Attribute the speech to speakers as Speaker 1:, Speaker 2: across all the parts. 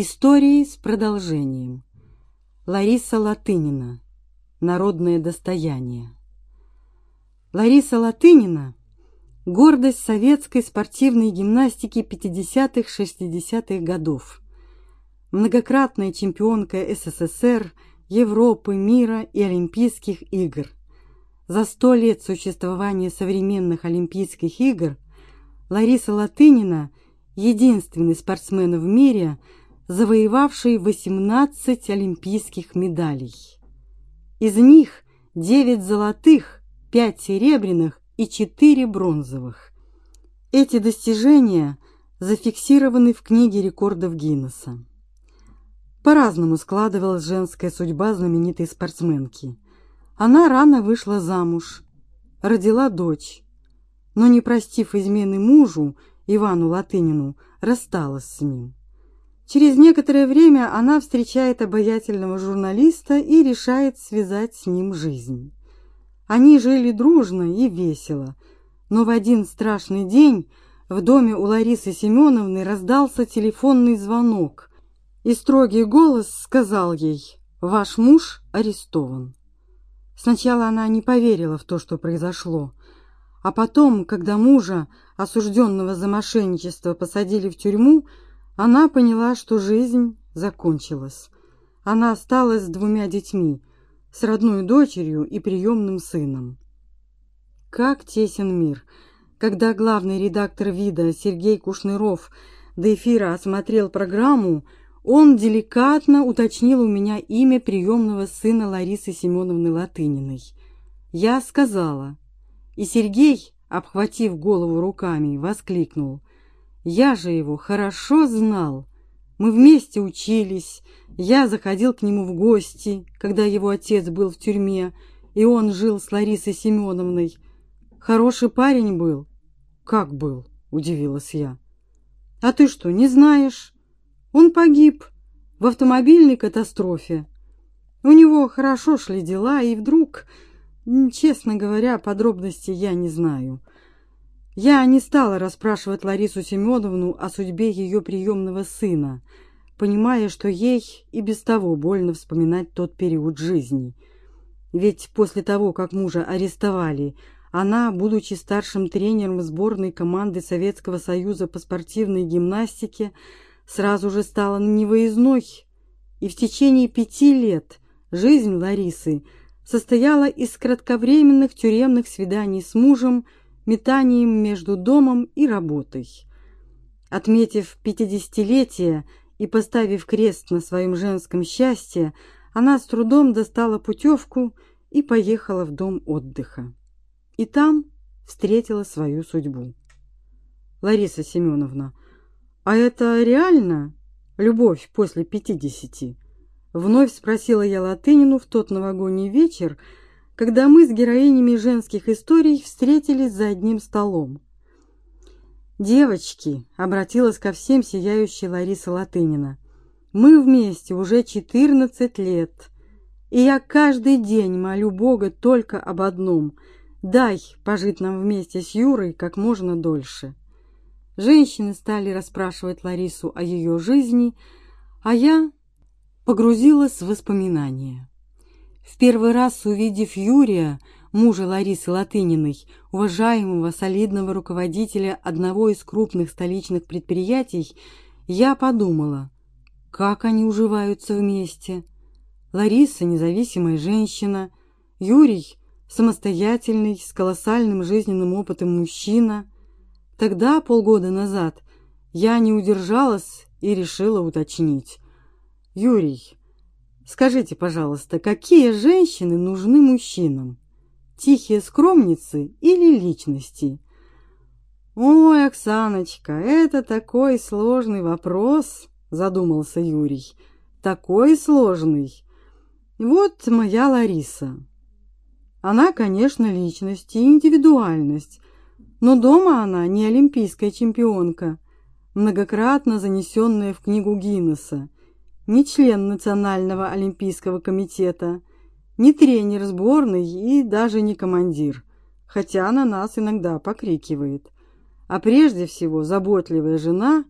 Speaker 1: Истории с продолжением. Лариса Латынина. Народное достояние. Лариса Латынина – гордость советской спортивной гимнастики 50-60-х годов. Многократная чемпионка СССР, Европы, мира и Олимпийских игр. За сто лет существования современных Олимпийских игр Лариса Латынина – единственный спортсмен в мире – завоевавший 18 олимпийских медалей. Из них 9 золотых, 5 серебряных и 4 бронзовых. Эти достижения зафиксированы в книге рекордов Гиннесса. По-разному складывалась женская судьба знаменитой спортсменки. Она рано вышла замуж, родила дочь, но не простив измены мужу Ивану Латынину, рассталась с ним. Через некоторое время она встречает обаятельного журналиста и решает связать с ним жизнь. Они жили дружно и весело, но в один страшный день в доме у Ларисы Семеновны раздался телефонный звонок, и строгий голос сказал ей «Ваш муж арестован». Сначала она не поверила в то, что произошло, а потом, когда мужа, осужденного за мошенничество, посадили в тюрьму, она поняла, что жизнь закончилась. Она осталась с двумя детьми, с родной дочерью и приемным сыном. Как тесен мир! Когда главный редактор «Вида» Сергей Кушныров до эфира осмотрел программу, он деликатно уточнил у меня имя приемного сына Ларисы Семеновны Латыниной. Я сказала, и Сергей, обхватив голову руками, воскликнул: я же его хорошо знал. Мы вместе учились. Я заходил к нему в гости, когда его отец был в тюрьме, и он жил с Ларисой Семеновной. Хороший парень был. Как был? удивилась я. А ты что, не знаешь? Он погиб в автомобильной катастрофе. У него хорошо шли дела, и вдруг, честно говоря, подробностей я не знаю. Я не стала расспрашивать Ларису Семеновну о судьбе ее приемного сына, понимая, что ей и без того больно вспоминать тот период жизни. Ведь после того, как мужа арестовали, она, будучи старшим тренером сборной команды Советского Союза по спортивной гимнастике, сразу же стала невыездной. И в течение пяти лет жизнь Ларисы состояла из кратковременных тюремных свиданий с мужем метанием между домом и работой. Отметив пятидесятилетие и поставив крест на своем женском счастье, она с трудом достала путевку и поехала в дом отдыха. И там встретила свою судьбу. Лариса Семеновна, а это реально любовь после пятидесяти? Вновь спросила я Латынину в тот новогодний вечер, когда мы с героинями женских историй встретились за одним столом. «Девочки», — обратилась ко всем сияющая Лариса Латынина, — «мы вместе уже четырнадцать лет, и я каждый день молю Бога только об одном — дай пожить нам вместе с Юрой как можно дольше». Женщины стали расспрашивать Ларису о ее жизни, а я погрузилась в воспоминания. В первый раз увидев Юрия, мужа Ларисы Латыниной, уважаемого солидного руководителя одного из крупных столичных предприятий, я подумала, как они уживаются вместе. Лариса независимая женщина, Юрий самостоятельный, с колоссальным жизненным опытом мужчина. Тогда, полгода назад, я не удержалась и решила уточнить. Юрий, Скажите, пожалуйста, какие женщины нужны мужчинам? Тихие скромницы или личности? Ой, Оксаночка, это такой сложный вопрос, задумался Юрий. Такой сложный. Вот моя Лариса. Она, конечно, личность и индивидуальность, но дома она не олимпийская чемпионка, многократно занесенная в книгу Гиннесса не член Национального олимпийского комитета, не тренер сборной и даже не командир, хотя на нас иногда покрикивает, а прежде всего заботливая жена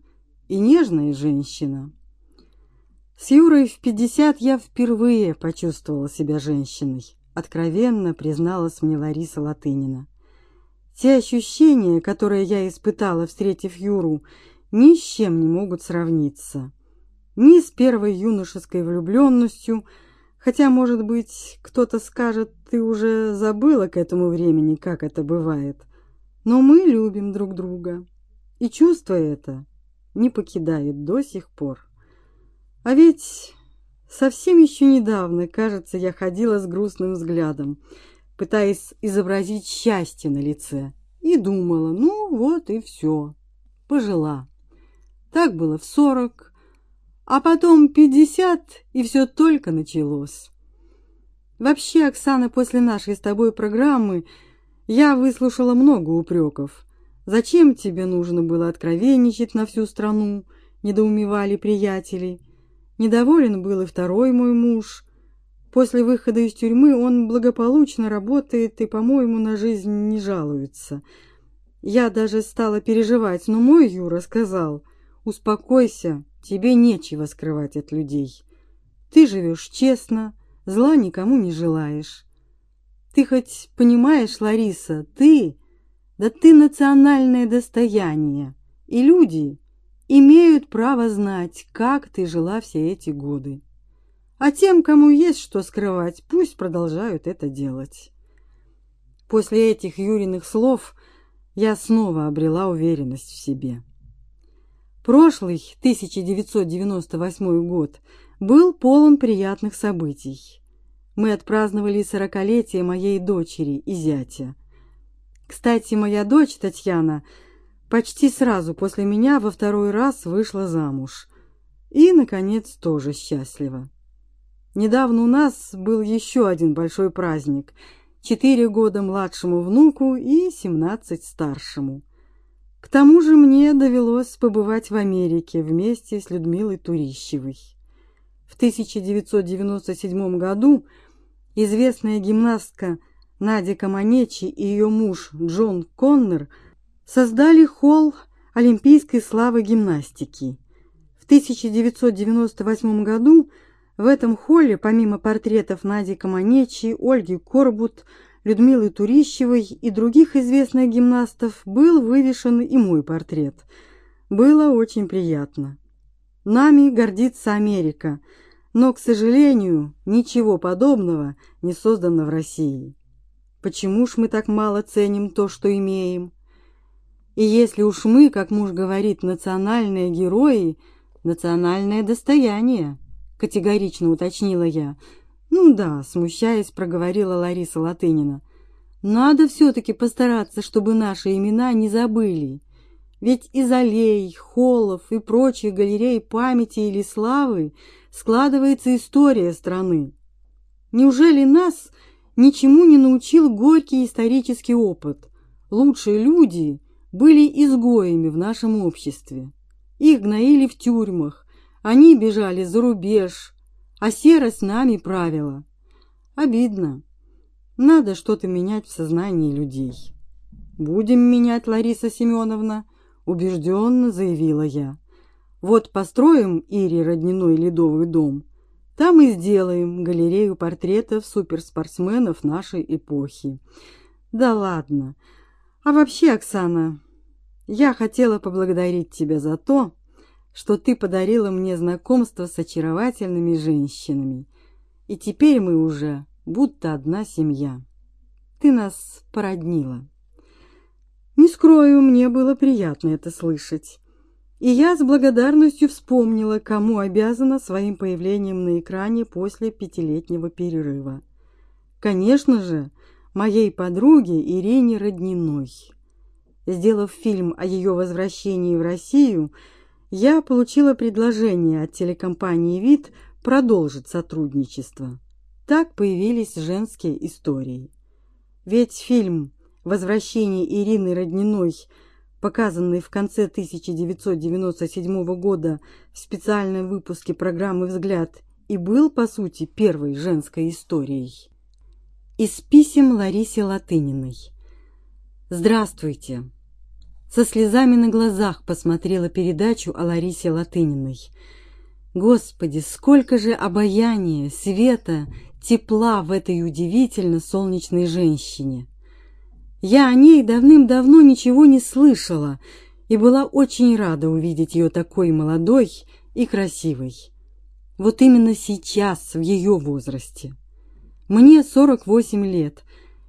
Speaker 1: и нежная женщина. С Юрой в пятьдесят я впервые почувствовала себя женщиной, откровенно призналась мне Лариса Латынина. Те ощущения, которые я испытала, встретив Юру, ни с чем не могут сравниться. Ни с первой юношеской влюбленностью, хотя, может быть, кто-то скажет, ты уже забыла к этому времени, как это бывает. Но мы любим друг друга, и чувство это не покидает до сих пор. А ведь совсем еще недавно, кажется, я ходила с грустным взглядом, пытаясь изобразить счастье на лице, и думала, ну вот и все, пожила. Так было в сорок, а потом пятьдесят, и все только началось. Вообще, Оксана, после нашей с тобой программы я выслушала много упреков. Зачем тебе нужно было откровенничать на всю страну? недоумевали приятели. Недоволен был и второй мой муж. После выхода из тюрьмы он благополучно работает и, по-моему, на жизнь не жалуется. Я даже стала переживать, но мой Юра сказал: "Успокойся, тебе нечего скрывать от людей. Ты живешь честно, зла никому не желаешь. Ты хоть понимаешь, Лариса, ты, да ты национальное достояние, и люди имеют право знать, как ты жила все эти годы. А тем, кому есть что скрывать, пусть продолжают это делать. После этих Юриных слов я снова обрела уверенность в себе. Прошлый 1998 год был полон приятных событий мы отпраздновали сорокалетие моей дочери и зятя. Кстати, моя дочь Татьяна почти сразу после меня во второй раз вышла замуж и, наконец, тоже счастлива. Недавно у нас был еще один большой праздник – четыре года младшему внуку и семнадцать старшему. К тому же мне довелось побывать в Америке вместе с Людмилой Турищевой. В 1997 году известная гимнастка Надя Каманечи и ее муж Джон Коннор создали холл олимпийской славы гимнастики. В 1998 году в этом холле, помимо портретов Нади Каманечи, Ольги Корбут, Людмилы Турищевой и других известных гимнастов, был вывешен и мой портрет. Было очень приятно. Нами гордится Америка – но, к сожалению, ничего подобного не создано в России. Почему ж мы так мало ценим то, что имеем? И если уж мы, как муж говорит, национальные герои, национальное достояние, категорично уточнила я. Ну да, смущаясь, проговорила Лариса Латынина. Надо все таки постараться, чтобы наши имена не забыли. Ведь из аллей, холлов и прочих галерей памяти или славы складывается история страны. Неужели нас ничему не научил горький исторический опыт? Лучшие люди были изгоями в нашем обществе. Их гноили в тюрьмах, они бежали за рубеж, а серость нами правила. Обидно. Надо что-то менять в сознании людей. Будем менять, Лариса Семеновна, убежденно заявила я. Вот построим Ире родниной ледовый дом, там и сделаем галерею портретов суперспортсменов нашей эпохи. Да ладно. А вообще, Оксана, я хотела поблагодарить тебя за то, что ты подарила мне знакомство с очаровательными женщинами. И теперь мы уже будто одна семья. Ты нас породнила. Не скрою, мне было приятно это слышать. И я с благодарностью вспомнила, кому обязана своим появлением на экране после пятилетнего перерыва. Конечно же, моей подруге Ирине Родниной. Сделав фильм о ее возвращении в Россию, я получила предложение от телекомпании Вид продолжить сотрудничество. Так появились женские истории. Ведь фильм Возвращение Ирины Родниной показанный в конце 1997 года в специальном выпуске программы Взгляд, и был по сути первой женской историей. Из писем Ларисе Латыниной. Здравствуйте. Со слезами на глазах посмотрела передачу о Ларисе Латыниной. Господи, сколько же обаяния, света, тепла в этой удивительно солнечной женщине! Я о ней давным-давно ничего не слышала и была очень рада увидеть ее такой молодой и красивой. Вот именно сейчас, в ее возрасте. Мне 48 лет,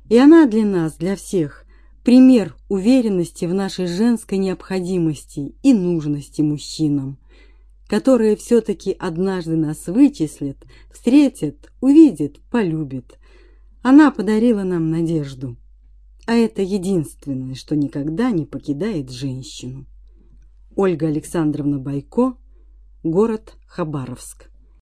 Speaker 1: и она для нас, для всех, пример уверенности в нашей женской необходимости и нужности мужчинам, которые все-таки однажды нас вычислят, встретят, увидят, полюбят. Она подарила нам надежду. А это единственное, что никогда не покидает женщину. Ольга Александровна Байко, город Хабаровск.